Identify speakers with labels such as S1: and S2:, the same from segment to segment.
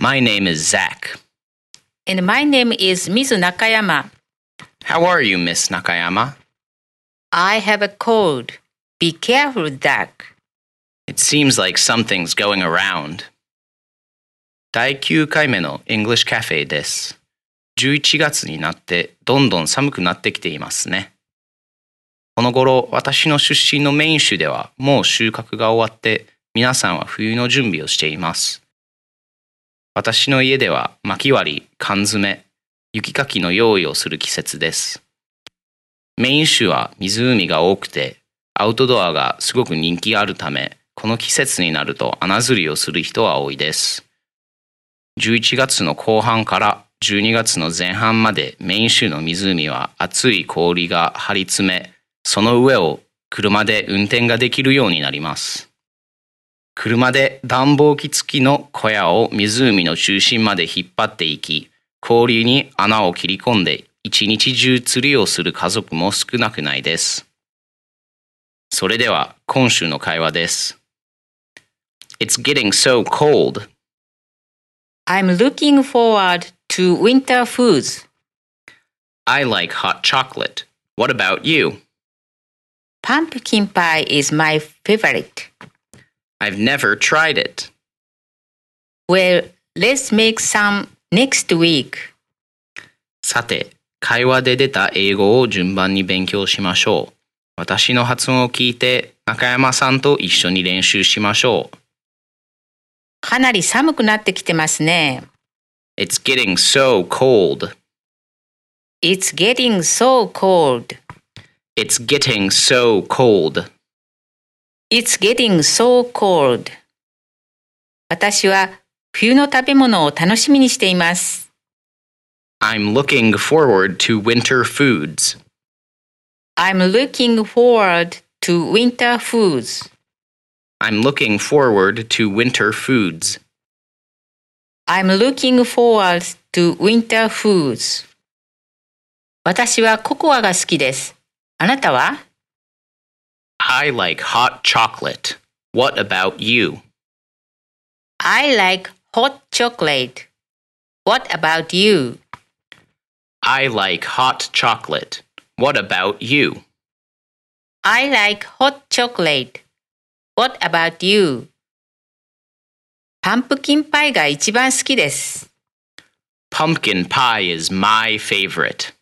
S1: My name is Zach.
S2: And my name is Miss Nakayama.
S1: How are you, Miss Nakayama?
S2: I have a cold. Be careful, Zach.
S1: It seems like something's going around. 第9回目の English Cafe です。11月になってどんどん寒くなってきていますね。この頃、私の出身のメイン州ではもう収穫が終わって皆さんは冬の準備をしています。私の家では薪割り、缶詰、雪かきの用意をする季節です。メイン州は湖が多くてアウトドアがすごく人気があるため、この季節になると穴釣りをする人は多いです。11月の後半から12月の前半までメイン州の湖は厚い氷が張り詰め、その上を車で運転ができるようになります。車で暖房機付きの小屋を湖の中心まで引っ張っていき、氷に穴を切り込んで一日中釣りをする家族も少なくないです。それでは今週の会話です。It's getting so cold.
S2: I'm looking forward to winter foods.
S1: I like hot chocolate. What about you?
S2: Pumpkin pie is my favorite.
S1: I've never tried it.
S2: Well, let's make some next week.
S1: さて、会話で出た英語を順番に勉強しましょう。私の発音を聞いて中山さんと一緒に練習しましょう。
S2: かなり寒くなってきてますね。
S1: It's getting so cold.
S2: It's getting so cold.
S1: It's getting so cold.
S2: It's getting so cold. 私は冬の食べ物を楽しみにしています。
S1: I'm looking forward to winter foods.
S2: I'm looking forward to winter foods.
S1: I'm looking forward to winter foods.
S2: I'm looking forward to winter foods. 私はココアが好きです。あなたは
S1: I like hot chocolate. What about you?
S2: ?I like hot chocolate. What about you?
S1: I like hot chocolate. What about you?
S2: I like hot chocolate. What about you? パンプキンパイが一番好きです。
S1: Pumpkin pie is my favorite.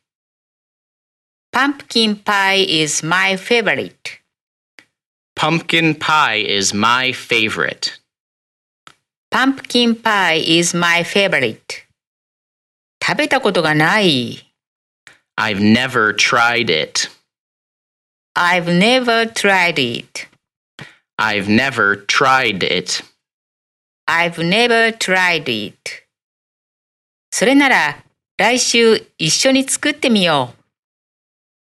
S2: Pumpkin pie is my favorite.
S1: Pumpkin pie is my favorite.
S2: Pumpkin pie is my favorite. 食べたことがない。
S1: I've never tried it.
S2: I've never tried it.
S1: I've never tried it.
S2: I've never tried it. それなら来週一緒に作ってみよ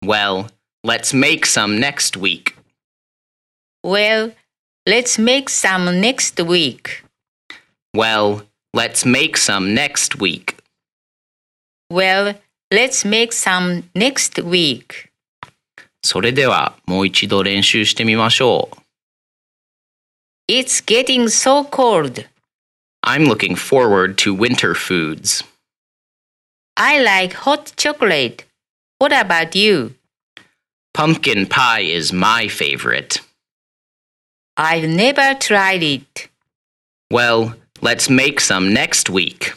S1: Well, let's make some next week.
S2: う。Well, let's make some next week.
S1: Well, let's make some next week.
S2: Well, let's make some next week.
S1: それではもう一度練習してみましょう。
S2: It's getting so cold.
S1: I'm looking forward to winter foods.
S2: I like hot chocolate. What about you?
S1: Pumpkin pie is my favorite.
S2: I've never tried it.
S1: Well, let's make some next week.